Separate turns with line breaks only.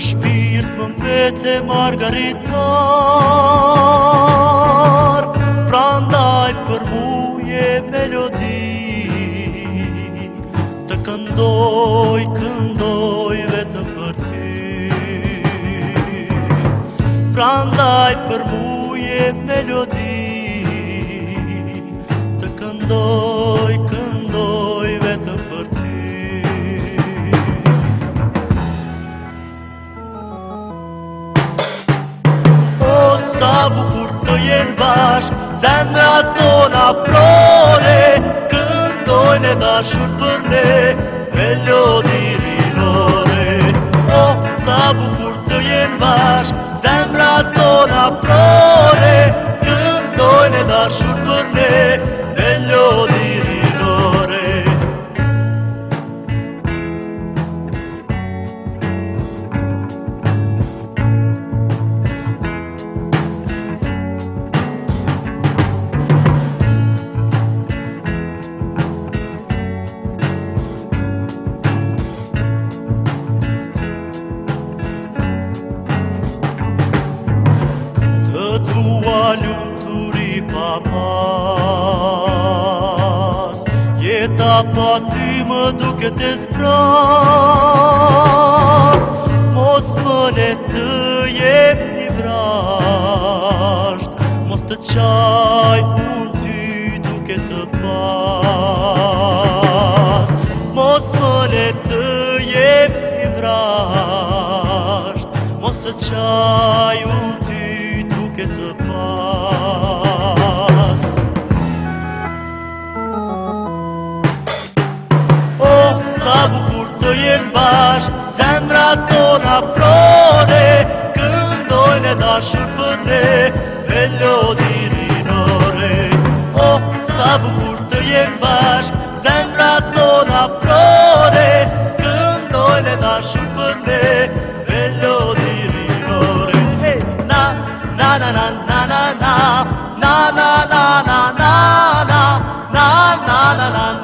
shpirë më mbete margaritar Pra ndaj për muje melodi Të këndoj, këndoj vetëm për ty Pra ndaj për muje melodi Të këndoj în baș Seamnă tona prole Când doi ne da șurpârne Melodii rinore O, oh, să bucur tăi în baș Seamnă tona prole Când doi ne da șurpârne pas Jeta pa ty më duke të zbras Mos më le të jem vrasht Mos të qaj u ty duke të pas Mos më le të jem vrasht Mos të qaj u ty duke të pas surpone velo dirinore o sabukurtu curto jem bash zemraton aprore këndo le da surpone velo dirinore hey na na na na na na na na na na na na na na na na na